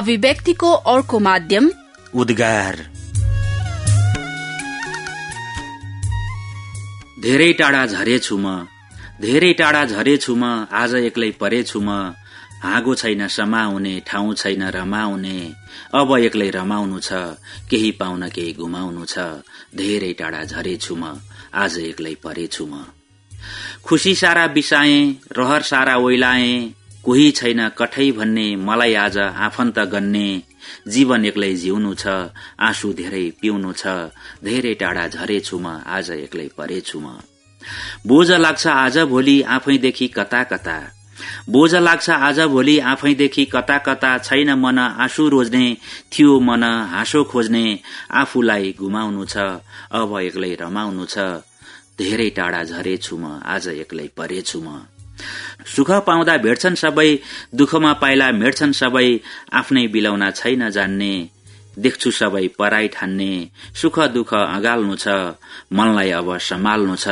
अभिव्यक्तिको अर्को माध्यम उद्गार। धेरै टाढा झरेछु म। धेरै टाढा झरेछु म। आज एक्लै परेछु म। हाँगो छैन समाउने ठाउँ छैन रमाउने। अब एक्लै रमाउनु छ। केही पाउन केही घुमाउनु छ। धेरै टाढा झरेछु म। आज एक्लै परेछु म। खुसी सारा बिसाए रहर सारा ओइलाए। कोही छैन कठै भन्ने मलाई आज आफन्त गन्ने जीवन एक्लै जिउनु छ आँसु धेरै पिउनु छ धेरै टाढा झरेछु म आज एक्लै परेछु म। बोझ लाग्छ आज भोलि आफैदेखि कता कता। बोझ लाग्छ आज भोलि आफैदेखि कता कता छैन मन आँसु रोज्ने थियो मन हाँसो खोज्ने आफूलाई घुमाउनु छ अब एक्लै रमाउनु छ धेरै टाढा झरेछु म आज एक्लै परेछु म। सुख पाउँदा भेट्छन् सबै दुःखमा पाइला भेट्छन् सबै आफ्नै बिलाउना छैन जान्ने। देख्छु सबै पराई ठान्ने। सुख दुःख अगाल्नु छ। मनलाई अब सम्हाल्नु छ।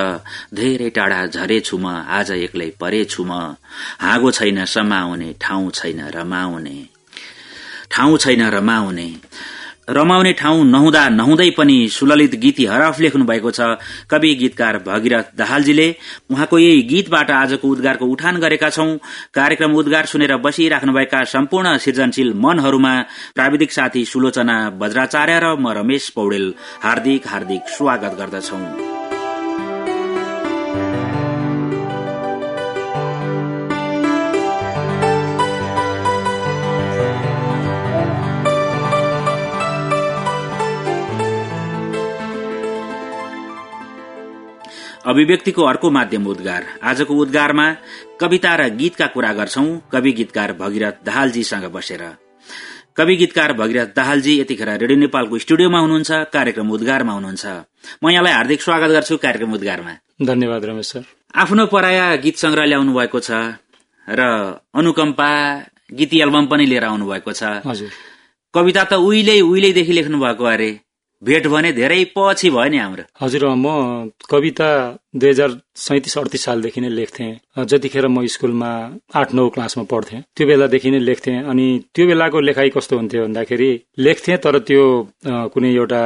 धेरै टाढा झरेछु म। आज एक्लै परेछु म। हाँगो छैन समाउने ठाउँ छैन रमाउने। ठाउँ छैन रमाउने। रमाउने ठाउँ नहुँदा नहुँदै पनि सुललित गीती हरफ लेख्नु भएको छ। कवि गीतकार भगीरथ दाहालजीले उहाँको यही गीतबाट आजको उद्गारको उठान गरेका छौं। कार्यक्रम उद्गार सुनेर बसिराख्नुभएका सम्पूर्ण सृजनशील मनहरूमा प्राविधिक साथी सुलोचना बज्राचार्य र म रमेश पौडेल हार्दिक हार्दिक स्वागत गर्दछौं। अभिव्यक्तिको अर्को माध्यम उद्गार। आजको उद्गारमा कविता र गीतका कुरा गर्छौ। कवि गीतकार भगीरथ दाहालजीसँग बसेर। कवि गीतकार भगीरथ दाहालजी यतिखेर रेडियो नेपालको स्टुडियोमा हुनुहुन्छ कार्यक्रम उद्गारमा हुनुहुन्छ। म यहाँलाई हार्दिक स्वागत गर्छु कार्यक्रम उद्गारमा। धन्यवाद रमेश सर। आफ्नो पराया गीत संग्रह ल्याउनु भएको छ र अनुकम्पा गीत एल्बम पनि लिएर आउनु भएको छ कविता त उहिले उहिलेदेखि लेख्नु भएको अरे। भेट भने धेरै पछि भयो नि हाम्रो। हजुर म कविता दुई हजार सैतिस अडतिस सालदेखि नै लेख्थेँ। जतिखेर म स्कुलमा आठ नौ क्लासमा पढ्थेँ त्यो बेलादेखि नै लेख्थेँ। अनि त्यो बेलाको लेखाइ कस्तो हुन्थ्यो भन्दाखेरि लेख्थेँ तर त्यो कुनै एउटा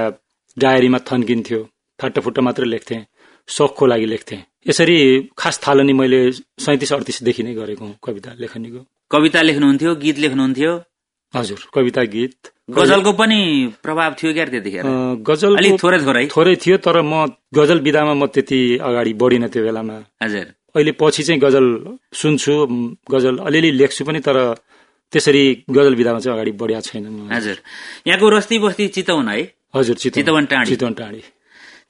डायरीमा थन्किन्थ्यो। फाटाफुट्टा मात्रै लेख्थेँ सोखको लागि लेख्थेँ। यसरी खास थालनी मैले सैतिस अडतिसदेखि नै गरेको कविता लेखनीको। कविता लेख्नुहुन्थ्यो गीत लेख्नुहुन्थ्यो? हजुर कविता गीत। गजलको पनि प्रभाव थियो क्या त्यतिखेर। गजल थोरै थोरै। थोरै थियो तर म गजल विधामा म त्यति अगाडि बढिन त्यो बेलामा। हजुर। अहिले पछि चाहिँ गजल सुन्छु गजल अलिअलि लेख्छु पनि तर त्यसरी गजल विधामा चाहिँ अगाडि बढिया छैन हजुर। यहाँको रस्ती बस्ती चितवन है? हजुर चितवन। टाढी। चितवन टाढी।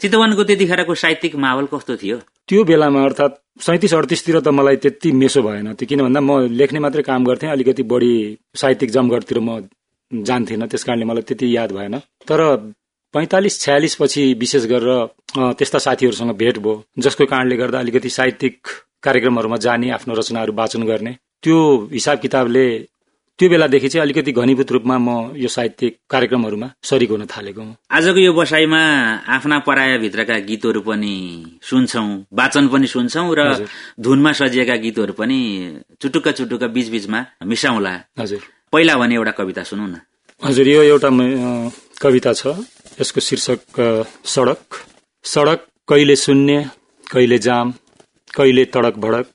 चितवनको त्यतिखेरको साहित्यिक माहौल कस्तो थियो? त्यो बेलामा अर्थात् सैतिस अडतिसतिर त मलाई त्यति मेसो भएन त्यो किन भन्दा म लेख्ने मात्रै काम गर्थेँ अलिकति बढी साहित्यिक जमघटतिर म जान्थिनँ त्यस कारणले मलाई त्यति याद भएन। तर पैँतालिस छयालिस पछि विशेष गरेर त्यस्ता साथीहरूसँग भेट भयो जसको कारणले गर्दा अलिकति साहित्यिक कार्यक्रमहरूमा जाने आफ्नो रचनाहरू वाचन गर्ने। त्यो हिसाब किताबले त्यो बेलादेखि चाहिँ अलिकति घनीभूत रूपमा म यो साहित्यिक कार्यक्रमहरूमा सरिक हुन थालेको आजको यो बसाइमा आफ्ना पराया भित्रका गीतहरू पनि सुन्छौ वाचन पनि सुन्छौ र धुनमा सजिएका गीतहरू पनि चुटुक्क चुटुक्क बीचबीचमा मिसाउला। हजुर। पहिला भने एउटा कविता सुनौ न। हजुर यो एउटा कविता छ। यसको शीर्षक सडक। सडक कहिले शून्य कहिले जाम कहिले तडक भडक।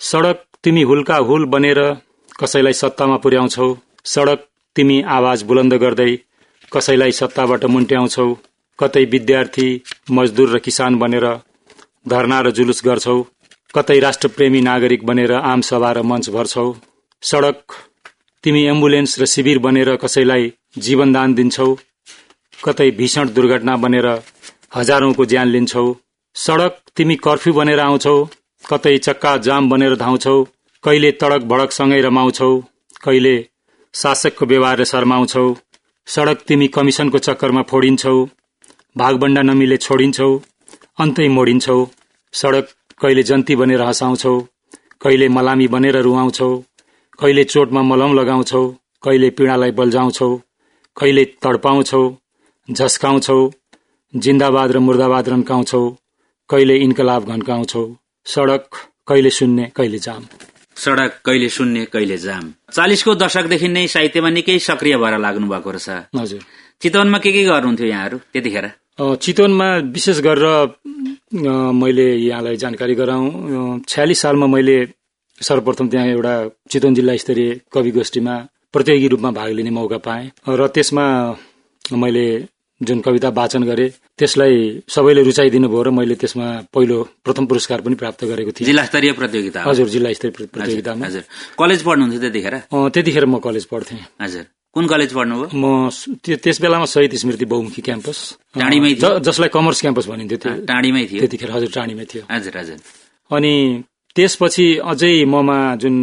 सडक तिमी हुल्का हुल बनेर कसैलाई सत्तामा पुर्याउँछौ। सडक तिमी आवाज बुलन्द गर्दै कसैलाई सत्ताबाट मुन्ट्याउँछौ। कतै विद्यार्थी मजदुर र किसान बनेर धरना र जुलुस गर्छौ। कतै राष्ट्रप्रेमी नागरिक बनेर आम सभा र मञ्च भर्छौ। सडक तिमी एम्बुलेन्स र शिविर बनेर कसैलाई जीवनदान दिन्छौ कतै भीषण दुर्घटना बनेर हजारौंको ज्यान लिन्छौ सडक तिमी कर्फ्यू बनेर आउँछौ कतै चक्का जाम बनेर धाउँछौ कहिले तडक भडकसँगै रमाउँछौ कहिले शासकको व्यवहार शर्माउँछौ सडक तिमी कमिसनको चक्करमा फोडिन्छौ भागबण्डा नमिले छोडिन्छौ अन्तै मोडिन्छौ सडक कहिले जन्ती बनेर हँसाउँछौ कहिले मलामी बनेर रुवाउँछौ। कहिले चोटमा मलम लगाउँछौ कहिले पीडालाई बल्झाउँछौ कहिले तडपाउँछौ झस्काउँछौ जिन्दाबाद र मुर्दाबाद रन्काउँछौ कहिले इन्कलाब घन्काउँछौ सडक कहिले सुन्ने कहिले जाम। सड़क कहिले शून्य कहिले जाम। चालिसको दशकदेखि नै साहित्यमा निकै सक्रिय भएर लाग्नु भएको रहेछ। हजुर। चितवनमा के के गर्नुहुन्थ्यो यहाँहरू त्यतिखेर? चितवनमा विशेष गरेर मैले यहाँलाई जानकारी गराउँ। छ्यालिस सालमा मैले सर्वप्रथम त्यहाँ एउटा चितवन जिल्ला स्तरीय कवि गोष्ठीमा प्रतियोगी रूपमा भाग लिने मौका पाएँ। र त्यसमा मैले जुन कविता वाचन गरेँ त्यसलाई सबैले रुचाइदिनु भयो र मैले त्यसमा पहिलो प्रथम पुरस्कार पनि प्राप्त गरेको थिएँ। जिल्ला स्तरीय प्रतियोगिता। हजुर जिल्ला स्तरीय प्रतियोगितामा। हजुर। कलेज पढ्नुहुन्थ्यो त्यतिखेर? त्यतिखेर म कलेज पढ्थेँ। हजुर। कुन कलेज पढ्नुभयो? म त्यस बेलामा शहीद स्मृति बहुमुखी क्याम्पस। टाढीमै जसलाई कमर्स क्याम्पस भनिन्थ्यो त्यो। टाढीमै थियो। त्यतिखेर हजुर टाढीमै थियो। हजुर हजुर। अनि त्यसपछि अझै ममा जुन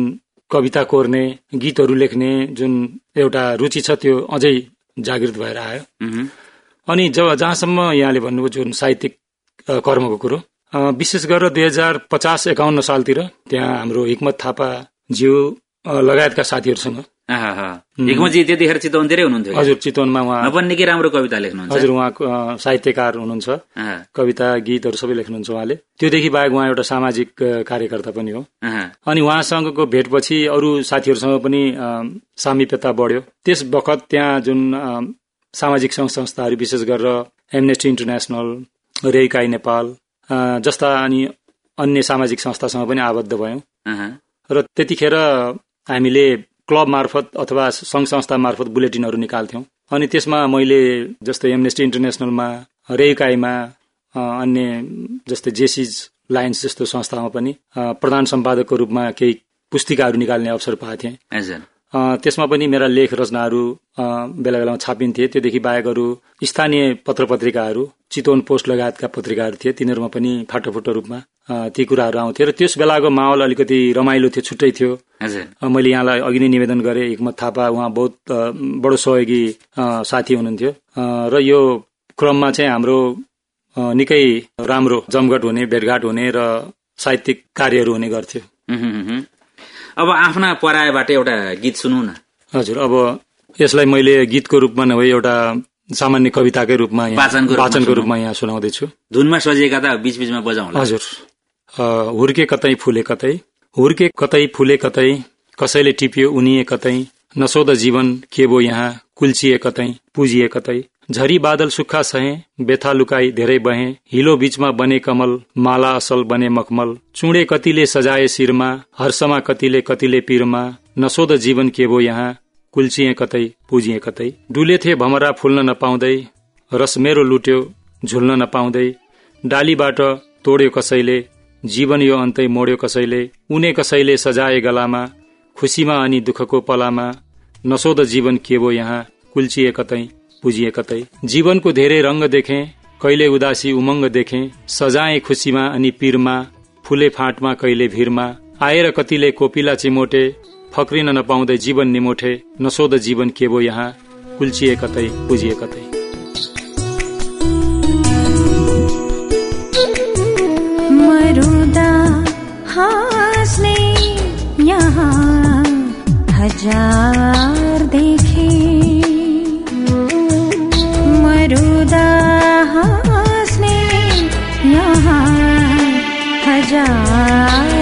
कविता कोर्ने गीतहरू लेख्ने जुन एउटा रुचि छ त्यो अझै जागृत भएर आयो। अनि जब जहाँसम्म यहाँले भन्नुभयो जुन साहित्यिक कर्मको कुरो विशेष गरेर दुई हजार पचास एकाउन्न सालतिर त्यहाँ हाम्रो हिक्मत थापा ज्यू लगायतका साथीहरूसँग हिक्मतजी त्यतिखेर चितवनतिरै हुनुहुन्थ्यो क्या? हजुर चितवनमा उहाँ उहाँ पनि निकै राम्रो कविता लेख्नुहुन्छ। हजुर उहाँको अ, साहित्यकार हुनुहुन्छ। कविता गीतहरू सबै लेख्नुहुन्छ उहाँले। त्योदेखि बाहेक उहाँ एउटा सामाजिक कार्यकर्ता पनि हो। अनि उहाँसँगको भेटपछि अरू साथीहरूसँग पनि सामिप्यता बढ्यो। त्यस बखत त्यहाँ जुन सामाजिक सङ्घ संस्थाहरू विशेष गरेर एमनेस्टी इन्टरनेसनल रेइकाई नेपाल जस्ता अनि अन्य सामाजिक संस्थासँग पनि आबद्ध भयौँ। र त्यतिखेर हामीले क्लब मार्फत अथवा सङ्घ संस्था मार्फत बुलेटिनहरू निकाल्थ्यौँ। अनि त्यसमा मैले जस्तै एमनेस्टी इन्टरनेसनलमा रेइकाईमा अ, अन्य जस्तै जेसिज लायन्स जस्तो संस्थामा पनि प्रधान सम्पादकको रूपमा केही पुस्तिकाहरू निकाल्ने अवसर पाएको थिएँ त्यसमा पनि मेरा लेख रचनाहरू बेला बेलामा छापिन्थे। त्योदेखि बाहेक अरू स्थानीय पत्र पत्रिकाहरू चितवन पोस्ट लगायतका पत्रिकाहरू थिए। तिनीहरूमा पनि फाटोफुटो रूपमा ती कुराहरू आउँथे र त्यस बेलाको माहौल अलिकति रमाइलो थियो छुट्टै थियो। मैले यहाँलाई अघि नै निवेदन गरेँ हिक्मत थापा उहाँ बहुत बडो सहयोगी साथी हुनुहुन्थ्यो। र यो क्रममा चाहिँ हाम्रो निकै राम्रो जमघट हुने भेटघाट हुने र साहित्यिक कार्यहरू हुने गर्थ्यो। अब आफ्ना परायबाट एउटा गीत सुनौ न। हजुर अब यसलाई मैले गीतको रूपमा नभए एउटा सामान्य कविताकै रूपमा वाचनको रूपमा यहाँ सुनाउँदैछु। धुनमा सजिएका त बीच बीचमा बजाउँला। हजुर। हुर्के कतै फुले कतै। हुर्के कतै फुले कतै। कसैले टिप्यो उनिए कतै। नसोध जीवन के बो यहाँ? कुल्चिए कतै। पुजिए कतै। झरी बादल सुक्खा सहे बेथा लुकाई धेरै बहे हिलो बीचमा बने कमल माला असल बने मखमल चुडे कतिले सजाए शिरमा हर्षमा कतिले कतिले पिरमा नसोध जीवन के बो यहाँ कुल्चिए कतै पुजिए कतै। डुलेथे भमरा फुल्न नपाउँदै रस मेरो लुट्यो झुल्न नपाउँदै डालीबाट तोड्यो कसैले जीवन यो अन्तै मोड्यो कसैले उने कसैले सजाए गलामा खुसीमा अनि दुःखको पलामा नसोध जीवन के बो यहाँ कुल्चिए कतै। पुजिए कतै। जीवनको धेरै रंग देखे कहिले उदासी उमङ्ग देखे सजाए खुसीमा अनि पीरमा फुले फाँटमा कहिले भिरमा। आएर कतिले कोपिला चिमोटे फक्रिन नपाउँदै जीवन निमोठे नसोध जीवन के बो यहाँ। कुल्चिए कतै पुजिए कतै। हजार देखे। हजार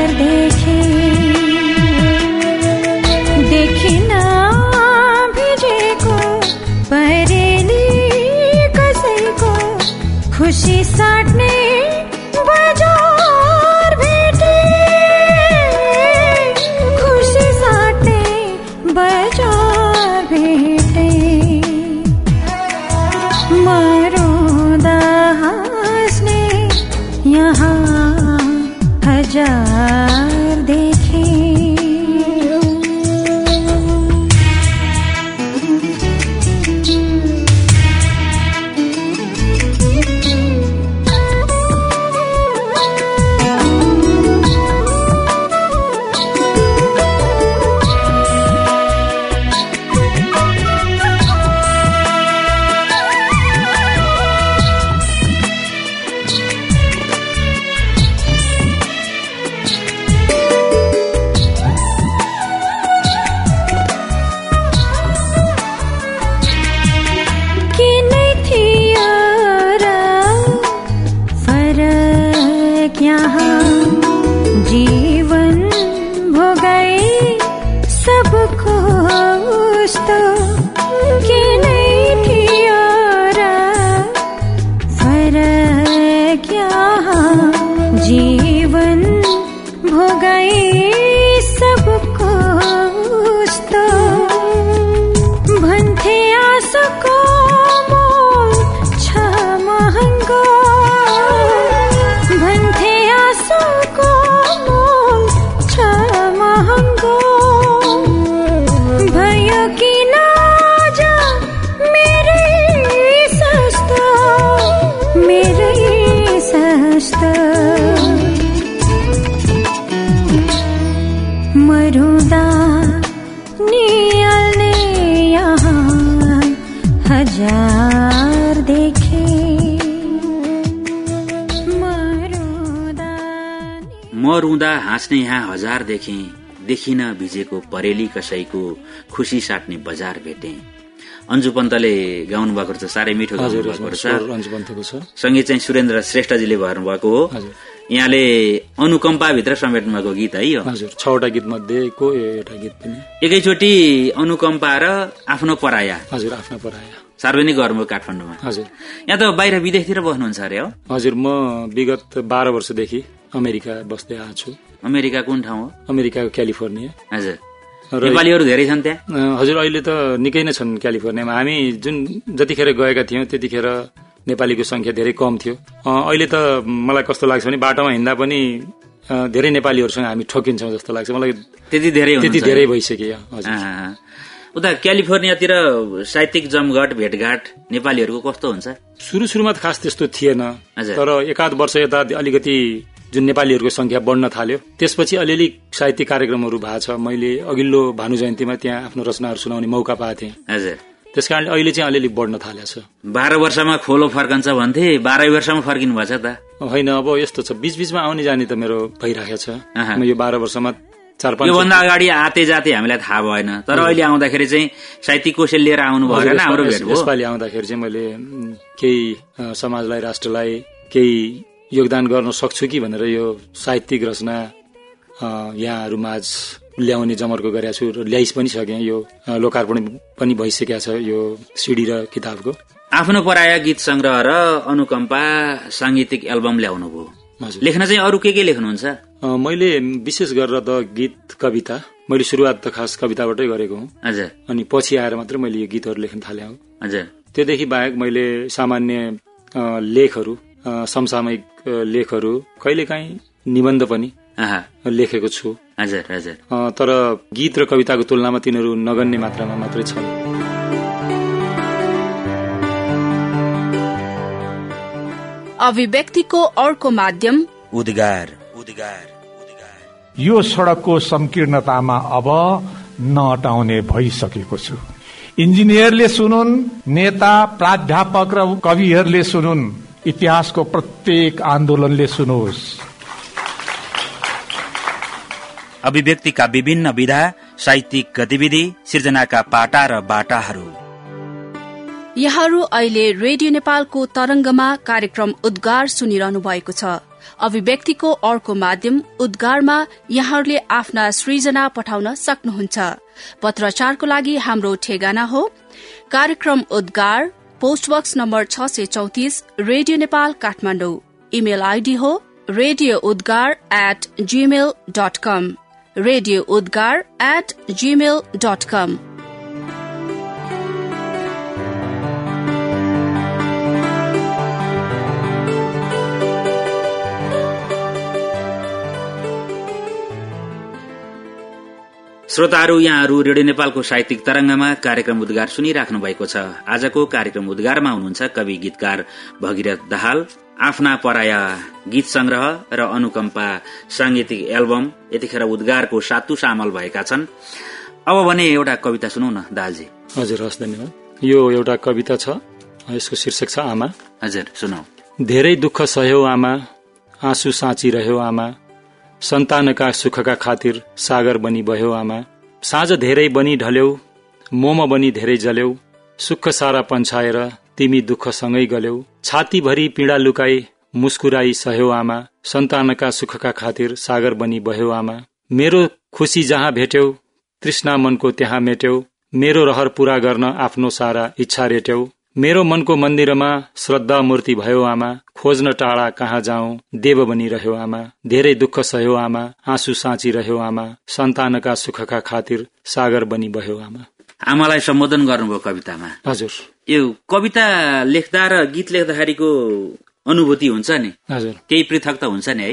हाँस्ने यहाँ हजार देखेँ देखिन भिजेको परेली कसैको खुसी साट्ने बजार भेटे। अन्जु पन्तले गाउनु भएको रहेछ साह्रै मिठो गाउनु भएको रहेछ। सङ्गीत चाहिँ सुरेन्द्र श्रेष्ठजीले भर्नुभएको हो। यहाँले अनुकम्पाभित्र समेट्नु भएको गीत है यो। छवटा गीत मध्येको एउटा गीत पनि। एकैचोटि अनुकम्पा र आफ्नो पराया। हजुर आफ्नो पराया। सार्वजनिक गर्नुभयो काठमाडौँमा। हजुर। यहाँ त बाहिर विदेशतिर बस्नुहुन्छ अरे हो। हजुर म विगत बाह्र वर्षदेखि अमेरिका बस्दै आएको छु। अमेरिका कुन ठाउँ हो? अमेरिकाको क्यालिफोर्निया। हजुर। नेपालीहरू धेरै छन् त्यहाँ? हजुर अहिले त निकै नै छन् क्यालिफोर्नियामा। हामी जुन जतिखेर गएका थियौँ त्यतिखेर नेपालीको संख्या धेरै कम थियो। अहिले त मलाई कस्तो लाग्छ भने बाटोमा हिँड्दा पनि धेरै नेपालीहरूसँग हामी ठोकिन्छौँ जस्तो लाग्छ। मलाई त्यति धेरै त्यति धेरै भइसक्यो हजुर। उता क्यालिफोर्नियातिर साहित्यिक जमघट भेटघाट नेपालीहरूको कस्तो हुन्छ? सुरु सुरुमा त खास त्यस्तो थिएन। तर एकाध वर्ष यता अलिकति जुन नेपालीहरूको संख्या बढ्न थाल्यो त्यसपछि अलिअलि साहित्यिक कार्यक्रमहरू भएको छ। मैले अघिल्लो भानु जयन्तीमा त्यहाँ आफ्नो रचनाहरू सुनाउने मौका पाएको थिएँ। हजुर। त्यस कारण अहिले चाहिँ अलिअलि बढ्न थालेको छ। बाह्र वर्षमा खोलो फर्कन्छ भन्थे बाह्रै वर्षमा फर्किनु भएछ त। होइन अब यस्तो छ। बीच बीचमा आउने जाने त मेरो भइरहेको छ। म यो बाह्र वर्षमा चार पाँच योभन्दा अगाडि आते जाते हामीलाई थाहा भएन। तर अहिले आउँदाखेरि चाहिँ साहित्यिक कौशल लिएर आउनु हाम्रो भयो यसपालि आउँदाखेरि चाहिँ मैले केही समाजलाई राष्ट्रलाई केही योगदान गर्न सक्छु कि भनेर यो साहित्यिक रचना अ, यहाँहरू माझ ल्याउने जमर्को गरेका छु र ल्याइस पनि सकेँ यो लोकार्पण पनि भइसकेको छ यो सिडी र किताबको। आफ्नो पराया गीत संग्रह र अनुकम्पा साङ्गीतिक एल्बम ल्याउनु भयो। लेख्न चाहिँ अरू के के लेख्नुहुन्छ? मैले विशेष गरेर त गीत कविता मैले सुरुवात त खास कविताबाटै गरेको हुँ। हजुर। अनि पछि आएर मात्रै मैले यो गीतहरू लेख्न थालेँ हुँ। हजुर। त्योदेखि बाहेक मैले सामान्य लेखहरू समसामयिक लेखहरू कहिलेकाहीँ निबन्ध पनि आहा, लेखेको छु। हजुर हजुर। अ, तर गीत र कविताको तुलनामा तिनीहरू नगन्य मात्रामा मात्रै छन्। अभिव्यक्तिको अर्को माध्यम उद्गार उद्गार उद्गार। यो सड़कको संकीर्णतामा अब नअटाउने भइसकेको छु। इन्जिनियरले सुनुन् नेता प्राध्यापक र कविहरूले सुनुन्। इतिहासको प्रत्येक आन्दोलनले सुनोस्। अभिव्यक्तिका विभिन्न विधा साहित्यिक गतिविधि सृजनाका पाटा र बाटाहरू। यहाँहरू अहिले रेडियो नेपालको तरंगमा कार्यक्रम उद्गार सुनिरहनु भएको छ। अभिव्यक्तिको अर्को माध्यम उद्गारमा यहाँहरूले आफ्ना सृजना पठाउन सक्नुहुन्छ। पत्रचारको लागि हाम्रो ठेगाना हो कार्यक्रम उद्गार पोस्टबक्स नम्बर छ सय चौतिस radio Nepal Kathmandu. Email ID हो radio Udgar at Gmail dot com radio Udgar at Gmail dot com श्रोताहरू यहाँहरू रेडियो नेपालको साहित्यिक तरंगमा कार्यक्रम उद्गार सुनिराख्नु भएको छ। आजको कार्यक्रम उद्गारमा हुनुहुन्छ कवि गीतकार भगीरथ दाहाल। आफ्ना पराया गीत संग्रह र अनुकम्पा सांगीतिक एल्बम यतिखेर उद्गारको सातु सामल भएका छन्। अब भने एउटा कविता सुनौ न दालजी हजुर हस् धन्यवाद। यो एउटा कविता छ यसको शीर्षक छ आमा। हजुर सुनौ। धेरै दुःख सह्यौ आमा आँसु साँचिरह्यो आमा। सन्तानका सुखका खातिर सागर बनी बह्यो आमा। साँझ धेरै बनी ढल्यौ मोम बनी धेरै जल्यौ सुख सारा पन्छाएर तिमी दुःखसँगै गल्यौ। छातीभरि पीडा लुकाई मुस्कुराई सह्यौ आमा। सन्तानका सुखका खातिर सागर बनी बह्यो आमा। मेरो खुसी जहाँ भेट्यौ तृष्णा मनको त्यहाँ मेट्यौ। मेरो रहर पूरा गर्न आफ्नो सारा इच्छा रेट्यौ। मेरो मनको मन्दिरमा श्रद्धा मूर्ति भयो आमा खोज्न टाढा कहाँ जाउँ देव बनिरह्यो आमा धेरै दुःख सह्यो आमा आँसु साँची रह्यो आमा सन्तानका सुखका खातिर सागर बनी बह्यो आमा। आमालाई सम्बोधन गर्नुभयो कवितामा। हजुर। यो कविता लेख्दा र गीत लेख्दाखेरिको अनुभूति हुन्छ नि? हजुर। केही पृथक त हुन्छ नि है?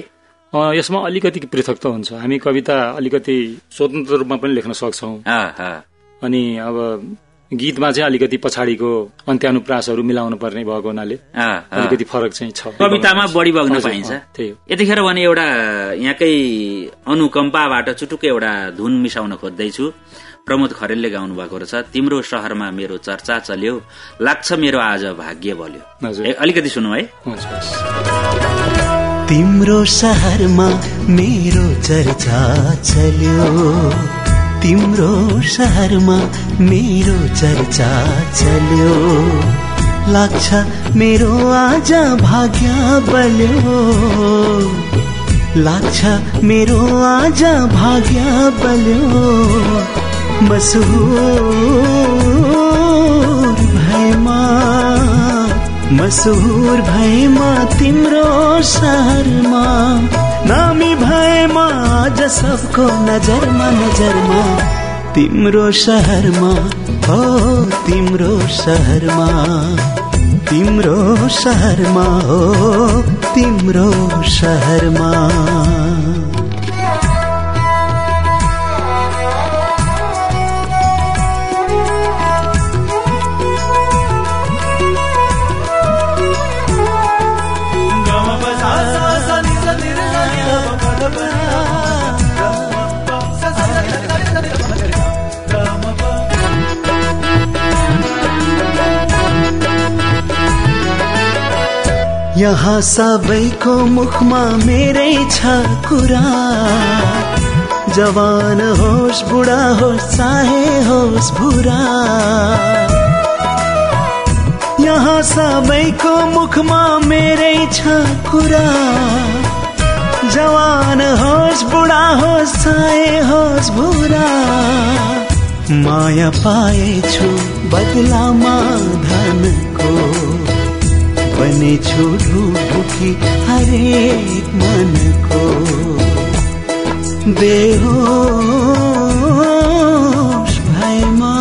यसमा अलिकति पृथक त हुन्छ। हामी कविता अलिकति स्वतन्त्र रूपमा पनि लेख्न सक्छौँ। अनि अब गीतमा चाहिँ अलिकति पछाडिको अन्त्यानुप्रासहरू मिलाउनु पर्ने भएको हुनाले। अलिकति फरक चाहिँ छ। कवितामा बढी बग्न पाइन्छ। अँ, त्यही हो। यतिखेर भने एउटा यहाँकै अनुकम्पाबाट चुटुक्कै एउटा धुन मिसाउन खोज्दैछु। प्रमोद खरेलले गाउनु भएको रहेछ तिम्रो शहरमा मेरो चर्चा चल्यो लाग्छ मेरो आज भाग्य बल्यो। अलिकति सुनौ है। तिम्रो शहरमा मेरो चर्चा चल्यो। तिम्रो शहरमा मेरो चर्चा चल्यो। लाग्छ मेरो आज भाग्य बल्यो। लाग्छ मेरो आज भाग्य बल्यो। मसहुर भएमा मसहुर भएमा तिम्रो शहरमा नामी भएमा आज सबको नजरमा नजरमा तिम्रो शहरमा हो तिम्रो शहरमा तिम्रो शहरमा हो तिम्रो शहरमा यहाँ सबैको मुखमा मेरै छ कुरा। जवान होस् बुढा होस् चाहे होस् बुढा। यहाँ सबैको मुखमा मेरै छ कुरा। जवान होस् बुढा होस् चाहे होस् बुढा। माया पाएछु बदलामा धनको बनेछु ढुकी हरेक मनको बेहोस भएमा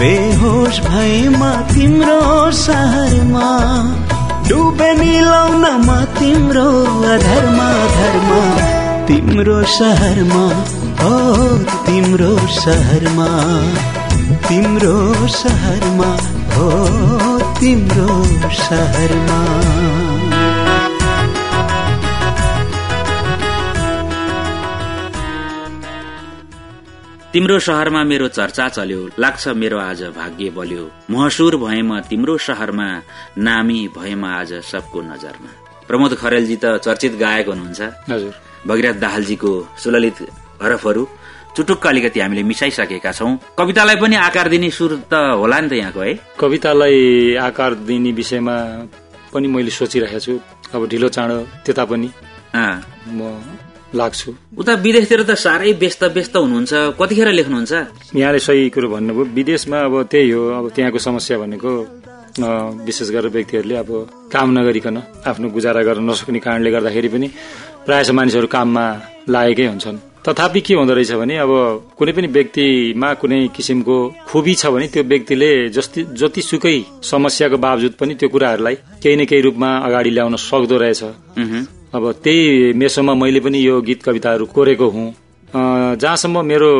बेहोस भएमा तिम्रो सहरमा डुबे मिलाउनमा तिम्रो अधर्मा धर्म तिम्रो सहरमा हो तिम्रो सहरमा तिम्रो सहरमा हो तिम्रो सहरमा तिम्रो शहरमा मेरो चर्चा चल्यो लाग्छ मेरो आज भाग्य बल्यो। महसुर भएमा तिम्रो शहरमा नामी भएमा आज सबको नजरमा। प्रमोद खरेलजी त चर्चित गायक हुनुहुन्छ। हजुर। भगीरथ दाहालजीको सुललित हरफहरू चुटुक्क अलिकति हामीले मिसाइसकेका छौं। कवितालाई पनि आकार दिने सुर त होला नि त यहाँको है? कवितालाई आकार दिने विषयमा पनि मैले सोचिरहेको छु। अब ढिलो चाँडो त्यता पनि म लाग्छु। उता विदेशतिर त साह्रै व्यस्त व्यस्त हुनुहुन्छ। कतिखेर लेख्नुहुन्छ? यहाँले सही कुरो भन्नुभयो। विदेशमा अब त्यही हो अब त्यहाँको समस्या भनेको विशेष गरेर व्यक्तिहरूले अब काम नगरिकन आफ्नो गुजारा गर्न नसक्ने कारणले गर्दाखेरि पनि प्रायः मानिसहरू काममा लागेकै हुन्छन्। तथापि के हुँदो रहेछ भने अब कुनै पनि व्यक्तिमा कुनै किसिमको खुबी छ भने त्यो व्यक्तिले जति जतिसुकै समस्याको बावजुद पनि त्यो कुराहरूलाई केही न केही रूपमा अगाडि ल्याउन सक्दो रहेछ। अब त्यही मेसोमा मैले पनि यो गीत कविताहरू कोरेको हुँ। जहाँसम्म मेरो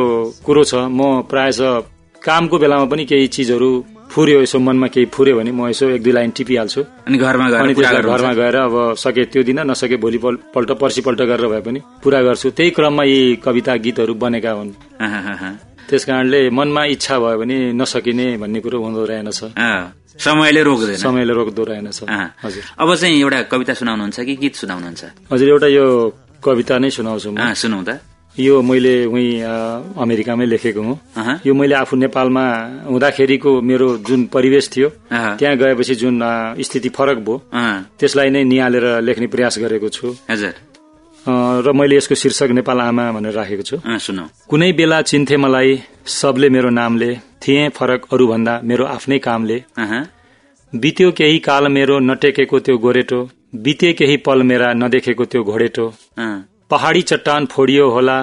कुरो छ म प्रायः कामको बेलामा पनि केही चिजहरू फुर्यो यसो मनमा केही फुर्यो भने म यसो एक दुई लाइन टिपिहाल्छु। अनि घरमा अनि त्यसलाई? घरमा गएर अब सके त्यो दिन नसके भोलि पल्ट पर्सिपल्ट गरेर भए पनि पुरा गर्छु। त्यही क्रममा यी कविता गीतहरू बनेका हुन्। त्यस कारणले मनमा इच्छा भयो भने नसकिने भन्ने कुरो हुँदो रहेनछ समयले रोक्दैन। समयले रोक्दो रहेनछ। हजुर। अब चाहिँ एउटा कविता सुनाउनुहुन्छ कि गीत सुनाउनुहुन्छ? हजुर एउटा यो कविता नै सुनाउँछु म। अँ, सुनौ त। यो मैले उहीँ अमेरिकामै लेखेको हुँ। यो मैले आफू नेपालमा हुँदाखेरिको मेरो जुन परिवेश थियो त्यहाँ गएपछि जुन स्थिति फरक भयो त्यसलाई नै निहालेर लेख्ने प्रयास गरेको छु। हजुर। र मैले यसको शीर्षक नेपाल आमा भनेर राखेको छु। सुनौ। कुनै बेला चिन्थे मलाई सबले मेरो नामले थिए फरक अरूभन्दा मेरो आफ्नै कामले। बित्यो केही काल मेरो नटेकेको त्यो गोरेटो बिते केही पल मेरा नदेखेको त्यो घोडेटो। पहाडी चट्टान फोडियो होला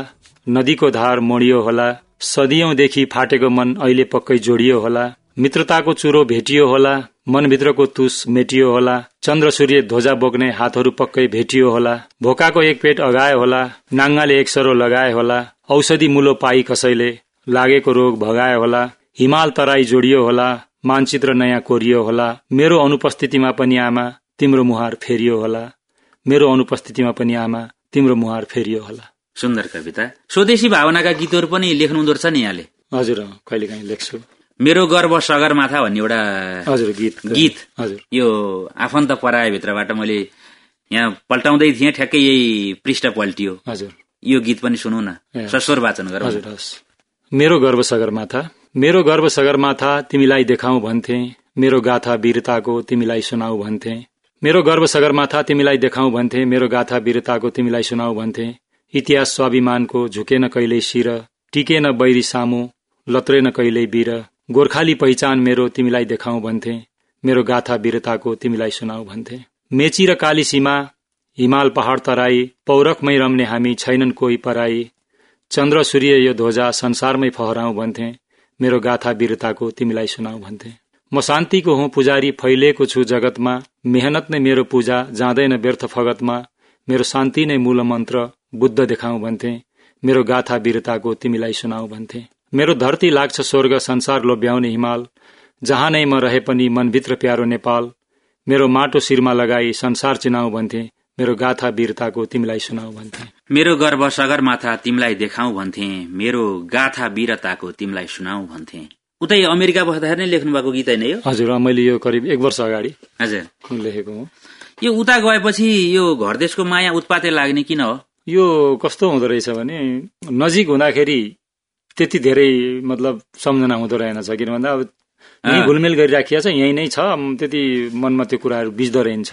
नदीको धार मोडियो होला सदियौंदेखि फाटेको मन अहिले पक्कै जोडियो होला मित्रताको चुरो भेटियो होला मनभित्रको तुस मेटियो होला चन्द्र सूर्य ध्वजा बोक्ने हातहरू पक्कै भेटियो होला भोकाको एक पेट अगायो होला नाङ्गाले एक सरो लगाए होला औषधि मुलो पाई कसैले लागेको रोग भगायो होला हिमाल तराई जोडियो होला मानचित्र नयाँ कोरियो होला मेरो अनुपस्थितिमा पनि आमा तिम्रो मुहार फेरियो होला मेरो अनुपस्थितिमा पनि आमा तिम्रो मुहार फेरियो होला। सुन्दर कविता। स्वदेशी भावनाका गीतहरू पनि लेख्नुहुँदो रहेछ नि यहाँले। हजुर अँ, कहिलेकाहीँ लेख्छु। मेरो गर्व सगरमाथा भन्ने एउटा हजुर गीत। गीत। हजुर। यो आफन्त परायभित्रबाट मैले यहाँ पल्टाउँदै थिएँ ठ्याक्कै यही पृष्ठ पल्टियो। हजुर। यो गीत पनि सुनौ न। सस्वर वाचन गरौँ। हजुर हस्। मेरो गर्व सगरमाथा मेरो गर्व सगरमाथा तिमीलाई देखाऊ भन्थे। मेरो गाथा वीरताको तिमीलाई सुनाऊ भन्थे। मेरो गर्व सगरमाथा तिमीलाई देखाऊ भन्थे मेरो गाथा वीरताको तिमीलाई सुनाऊ भन्थे। इतिहास स्वाभिमानको झुकेन कहिल्यै शिर टिकेन बैरी सामु लत्रेन कहिल्यै वीर गोर्खाली पहिचान मेरो तिमीलाई देखाऊ भन्थे मेरो गाथा वीरताको तिमीलाई सुनाऊ भन्थे। मेची र काली सीमा हिमाल पहाड तराई पौरखमै रम्ने हामी छैनन् कोही पराई। चन्द्र सूर्य यो ध्वजा संसारमै फहराउ भन्थे मेरो गाथा वीरताको तिमीलाई सुनाऊ भन्थे। म शान्तिको हुँ पुजारी फैलिएको छु जगतमा। मेहनत नै मेरो पूजा जाँदैन व्यर्थ फगतमा। मेरो शान्ति नै मूल मन्त्र बुद्ध देखाऊ भन्थे। मेरो गाथा वीरताको तिमीलाई सुनाऊ भन्थे। मेरो धरती लाग्छ स्वर्ग संसार लोभ्याउने हिमाल। जहाँ नै म रहे पनि मनभित्र प्यारो नेपाल। मेरो माटो शिरमा लगाई संसार चिनाऊ भन्थे। मेरो गाथा वीरताको तिमीलाई सुनाऊ भन्थे। मेरो गर्व सगरमाथा तिमीलाई देखाऊ भन्थे। मेरो गाथा वीरताको तिमीलाई सुनाऊ भन्थे। उतै अमेरिका बस्दाखेरि नै लेख्नु भएको गीत होइन यो? हजुर मैले यो करिब एक वर्ष अगाडि हजुर। लेखेको हुँ। यो उता गएपछि यो घर देशको माया उत्पातै लाग्ने किन हो? यो कस्तो हुँदो रहेछ भने नजिक हुँदाखेरि त्यति धेरै मतलब सम्झना हुँदो रहेनछ किन भन्दा अब यहीँ घुलमेल गरिराखिया छ यहीँ नै छ त्यति मनमा त्यो कुराहरू बिच्दो रहन्छ।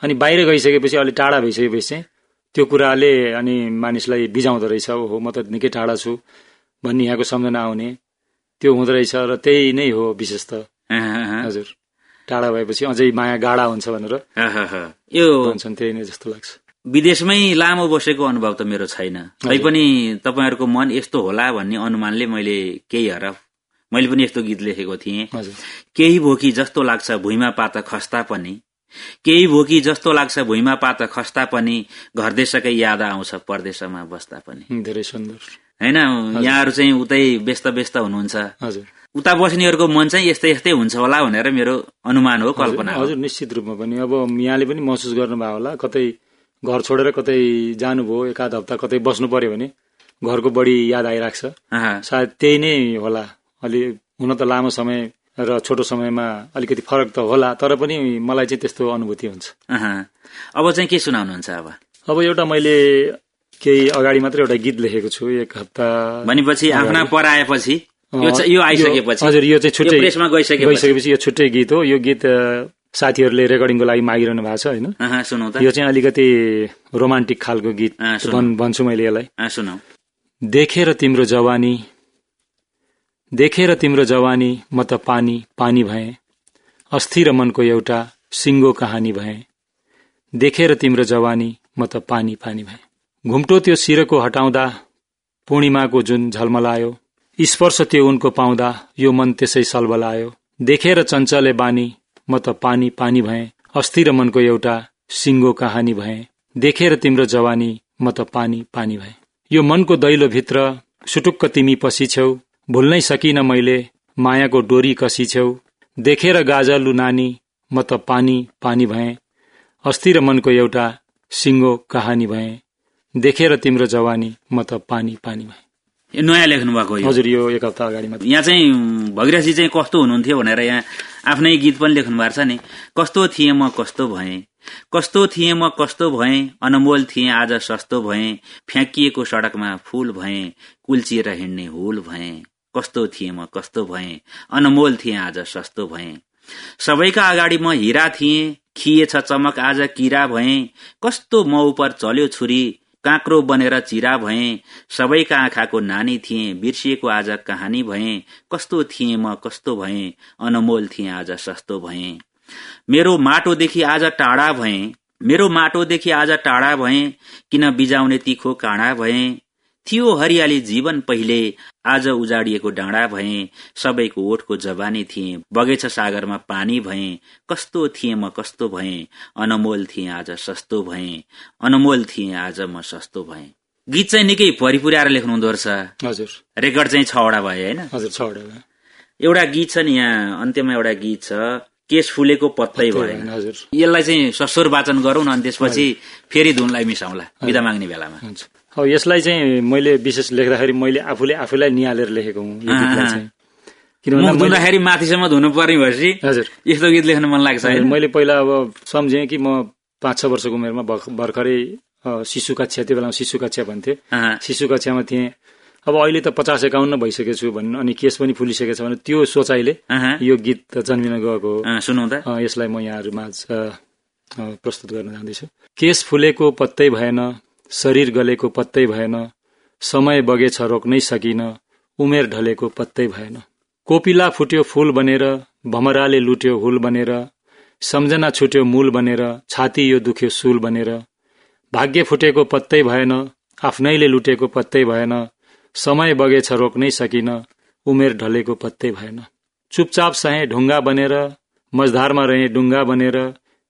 अनि बाहिर गइसकेपछि अलिक टाढा भइसकेपछि चाहिँ त्यो कुराले अनि मानिसलाई बिजाउँदो रहेछ ओहो म त निकै टाढा छु भन्ने यहाँको सम्झना आउने। त्यो हुँदो रहेछ र त्यही नै हो विशेष त। हजुर। टाढा भएपछि अझै माया गाढा हुन्छ भनेर। यो भन्छन् त्यही नै जस्तो लाग्छ। विदेशमै लामो बसेको अनुभव त मेरो छैन। तैपनि तपाईँहरूको मन यस्तो होला भन्ने अनुमानले मैले केही हरफ मैले पनि यस्तो गीत लेखेको थिएँ। केही भोकी जस्तो लाग्छ भुइँमा पात खस्ता पनि। केही भोकी जस्तो लाग्छ भुइँमा पात खस्ता पनि। घर देशकै याद आउँछ परदेशमा बस्दा पनि। धेरै सुन्दर। होइन? यहाँहरू चाहिँ उतै व्यस्त व्यस्त हुनुहुन्छ। हजुर। उता बस्नेहरूको मन चाहिँ यस्तै यस्तै हुन्छ होला भनेर मेरो अनुमान हो कल्पना हजुर निश्चित रूपमा पनि। अब यहाँले पनि महसुस गर्नुभयो होला कतै घर छोडेर कतै जानुभयो एक आध हप्ता कतै बस्नु पर्यो भने घरको बढी याद आइरहेको छ सायद त्यही नै होला। अलि हुन त लामो समय र छोटो समयमा अलिकति फरक त होला तर पनि मलाई चाहिँ त्यस्तो अनुभूति हुन्छ। अब चाहिँ के सुनाउनुहुन्छ अब? अब एउटा मैले केही अगाडि मात्र एउटा गीत लेखेको छु एक हप्ता भनेपछि आफ्ना पराएपछि यो आइसकेपछि। हजुर यो चाहिँ छुट्टै प्रेसमा गइसकेपछि। यो छुट्टै गीत हो। यो गीत साथीहरूले रेकर्डिङको लागि मागिरहनु भएको छ होइन? यो चाहिँ अलिकति रोमान्टिक खालको गीत भन्छु मैले यसलाई। देखेर तिम्रो जवानी देखेर तिम्रो जवानी म त पानी पानी भएँ। अस्थिर मनको एउटा सिङ्गो कहानी भएँ। देखेर तिम्रो जवानी म त पानी पानी भएँ। घुम्टो त्यो शिरको हटाउँदा पूर्णिमाको जुन झलमलायो स्पर्श त्यो उनको पाउँदा यो मन त्यसै सलबलायो। देखेर चञ्चले बानी म त पानी पानी भएँ अस्थिर मनको एउटा सिङ्गो कहानी भएँ। देखेर तिम्रो जवानी म त पानी पानी भएँ। यो मनको दैलो भित्र सुटुक्क तिमी पसिछ्यौ भुल्नै सकिन मैले मायाको डोरी कसिछ्यौ देखेर गाजलु नानी म त पानी पानी भएँ अस्थिर मनको एउटा सिङ्गो कहानी भएँ। देखेर तिम्रो जवानी म त पानी पानी भएँ यो नयाँ लेख्नु भएको। हजुर यो एक हप्ता अगाडि यहाँ चाहिँ भगिराजी चाहिँ कस्तो हुनुहुन्थ्यो भनेर यहाँ आफ्नै गीत पनि लेख्नु भएको छ नि। कस्तो थिएँ म कस्तो भएँ? कस्तो थिएँ म कस्तो भएँ? अनमोल थिएँ आज सस्तो भएँ। फ्याँकिएको सडकमा फूल भएँ। कुल्चिएर हिँड्ने हुल भएँ। कस्तो थिएँ म कस्तो भएँ? अनमोल थिएँ आज सस्तो भएँ। सबैका अगाडि म हिरा थिएँ। खिएछ चमक आज किरा भएँ। कस्तो मौ पर चल्यो छुरी। काँक्रो बनेर चिरा भए। सबैका आँखाको नानी थिए। बिर्सिएको आज कहानी भए। कस्तो थिए म कस्तो भए। अनमोल थिए आज सस्तो भए। मेरो माटोदेखि आज टाढा भए। मेरो माटोदेखि आज टाढा भए। किन बिजाउने तिखो काँडा भए। थियो हरियाली जीवन पहिले आज उजाडिएको डाँडा भए सबैको ओठको जवानी थिए बगेछ सागरमा पानी भए कस्तो थिए म कस्तो भए अनमोल थिए आज सस्तो भए अनमोल थिए आज म सस्तो भए। गीत चाहिँ निकै परिपुर्याएर लेख्नु हुँदो रहेछ। हजुर। रेकर्ड चाहिँ छवटा भयो होइन? एउटा गीत छ नि यहाँ अन्त्यमा एउटा गीत छ केस फुलेको पत्तै भएन। यसलाई चाहिँ सस्वर वाचन गरौँ न अनि त्यसपछि फेरि धुनलाई मिसाउँला। विदा माग्ने बेलामा। हुन्छ। अब यसलाई चाहिँ मैले विशेष लेख्दाखेरि मैले आफूले आफूलाई निहालेर लेखेको हुँ यो गीतलाई चाहिँ। किनभने धुँदाखेरि माथिसम्म धुनु पर्ने भएपछि हजुर। यस्तो गीत लेख्न मन लाग्छ मैले पहिला अब सम्झेँ कि म पाँच छ वर्षको उमेरमा भर्ख- भर्खरै शिशु कक्षा त्यो बेलामा शिशु कक्षा भन्थे। शिशु कक्षामा थिएँ। अब अहिले त पचास एकाउन्न भइसकेको छु भन्नु अनि केस पनि फुलिसकेको छ भने त्यो सोचाइले यो गीत जन्मिन गएको हो। अँ, सुनौ त। अ, यसलाई म यहाँहरूमा प्रस्तुत गर्न जाँदैछु। केस फुलेको पत्तै भएन शरीर गलेको पत्तै भएन समय बगेछ रोक्नै सकिन उमेर ढलेको पत्तै भएन। कोपिला फुट्यो फूल बनेर भमराले लुट्यो हुल बनेर सम्झना छुट्यो मूल बनेर छाती यो दुख्यो सुल बनेर। भाग्य फुटेको पत्तै भएन आफ्नैले लुटेको पत्तै भएन समय बगेछ रोक्नै सकिन उमेर ढलेको पत्तै भएन। चुपचाप सहे ढुङ्गा बनेर मझधारमा रहे डुङ्गा बनेर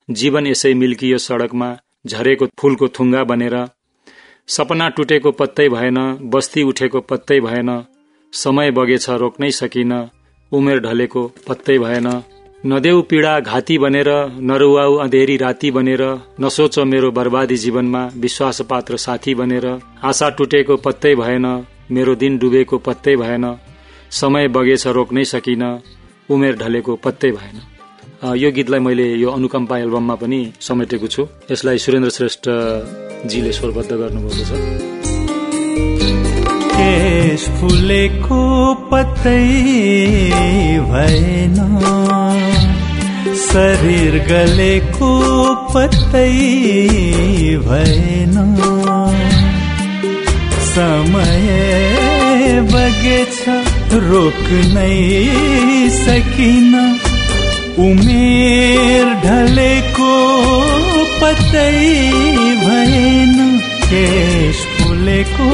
जीवन यसै मिल्कियो सडकमा झरेको फूलको थुङ्गा बनेर सपना टुटेको पत्तै भएन बस्ती उठेको पत्तै भएन समय बगेछ रोक्नै सकिन उमेर ढलेको पत्तै भएन। नदेऊ पीडा घाती बनेर नरुवाऊ अँधेरी राती बनेर नसोच मेरो बर्बादी जीवनमा विश्वासपात्र साथी बनेर आशा टुटेको पत्तै भएन मेरो दिन डुबेको पत्तै भएन समय बगेछ रोक्नै सकिन उमेर ढलेको पत्तै भएन। यो गीतलाई मैले यो अनुकम्पा एल्बममा पनि समेटेको छु। यसलाई सुरेन्द्र श्रेष्ठ जीले स्वरबद्ध गर्नुभएको छ। केश फुलेको पत्तै भएन। शरीर गलेको पत्तै भएन। समय बगेछ रोक्नै सकिन। उमेर ढलेको पत्तै भएन केश फुलेको।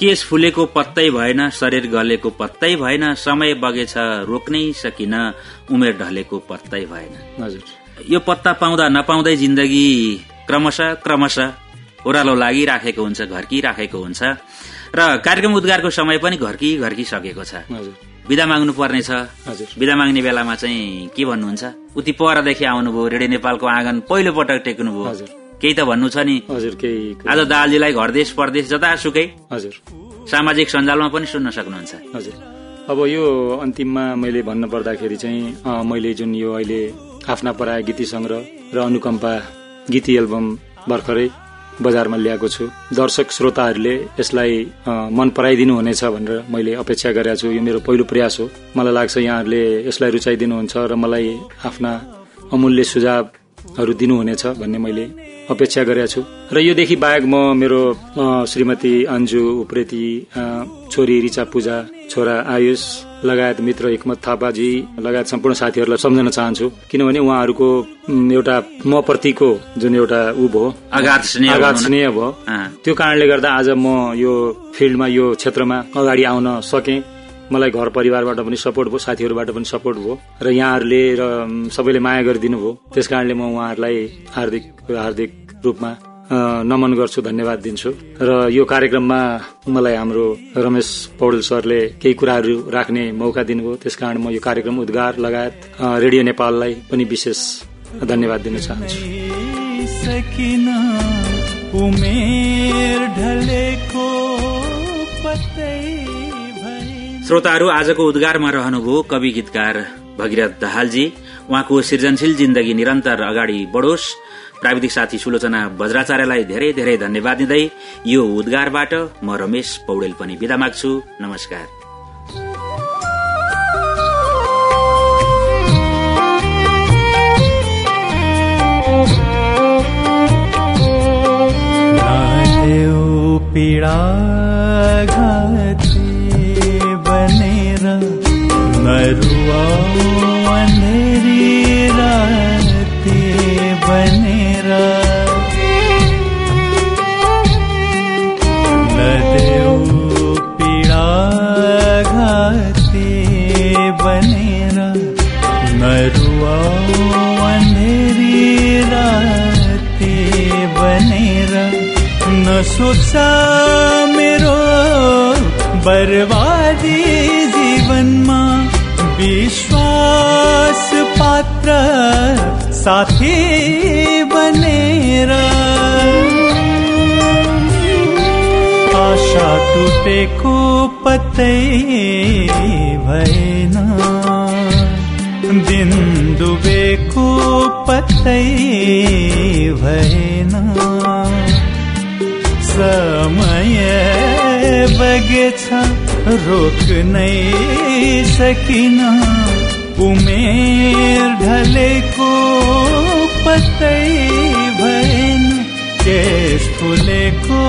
केस फुलेको पत्तै भएन शरीर गलेको पत्तै भएन समय बगेछ रोक्नै सकिन उमेर ढलेको पत्तै भएन। हजुर। यो पत्ता पाउँदा नपाउँदै जिन्दगी क्रमशः क्रमशः ओह्रालो लागिराखेको हुन्छ घर्किराखेको हुन्छ। र कार्यक्रम उद्गारको समय पनि घर्की घर्की सकेको छ विदा माग्नु पर्ने छ। हजुर। विदा माग्ने बेलामा चाहिँ के भन्नुहुन्छ? उति परदेखि आउनुभयो रेडियो नेपालको आँगन पहिलो पटक टेक्नुभयो। केही त भन्नु छ नि? आज दालजीलाई घरदेश परदेश जतासुकै हजुर। सामाजिक सञ्जालमा पनि सुन्न सक्नुहुन्छ। हजुर। अब यो अन्तिममा मैले भन्न पर्दाखेरि चाहिँ मैले जुन यो अहिले आफ्ना पराय गीती संग्रह र अनुकम्पा गीती एल्बम भर्खरै बजारमा ल्याएको छु। दर्शक श्रोताहरूले यसलाई मन पराइदिनु हुनेछ भनेर मैले अपेक्षा गरेको छु। यो मेरो पहिलो प्रयास हो। मलाई लाग्छ यहाँहरूले यसलाई रुचाइदिनुहुन्छ र मलाई आफ्ना अमूल्य सुझावहरू दिनुहुनेछ भन्ने मैले अपेक्षा गरेका छु। र योदेखि बाहेक म मेरो श्रीमती अन्जु उप्रेती छोरी रिचा पूजा छोरा आयुष लगायत मित्र हिक्मत थापाजी लगायत सम्पूर्ण साथीहरूलाई सम्झन चाहन्छु। किनभने उहाँहरूको एउटा म प्रतिको जुन एउटा ऊ भयो अगाध स्नेह भयो। त्यो कारणले गर्दा आज म यो फिल्डमा यो क्षेत्रमा अगाडि आउन सकेँ। मलाई घर परिवारबाट पनि सपोर्ट भयो साथीहरूबाट पनि सपोर्ट भयो र यहाँहरूले र सबैले माया गरिदिनु भयो। त्यस कारणले म उहाँहरूलाई हार्दिक हार्दिक रूपमा नमन गर्छु धन्यवाद दिन्छु। र यो कार्यक्रममा मलाई हाम्रो रमेश पौडेल सरले केही कुराहरू राख्ने मौका दिनुभयो। त्यस कारण म यो कार्यक्रम उद्गार लगायत रेडियो नेपाललाई पनि विशेष धन्यवाद दिन चाहन्छु। श्रोताहरू आजको उद्गारमा रहनुभयो कवि गीतकार भगीरथ दाहालजी। उहाँको सृजनशील जिन्दगी निरन्तर अगाडि बढोस्। प्राविधिक साथी सुलोचना वज्राचार्यलाई धेरै धेरै धन्यवाद दिँदै यो उद्गारबाट म रमेश पौडेल पनि विदा माग्छु। नमस्कार। पीड़ा राती बने। नरुवा अनेरी राते बनेर मेरो बर्बादी जीवनमा विश्वास पात्र साथी बनेर आशा टुटेको पत्तै भएन। दिन डुबेको पत्तै भएन समय बगेछ रोक्नै सकिन। उमेर ढलेको पत्तै भएन केस फुलेको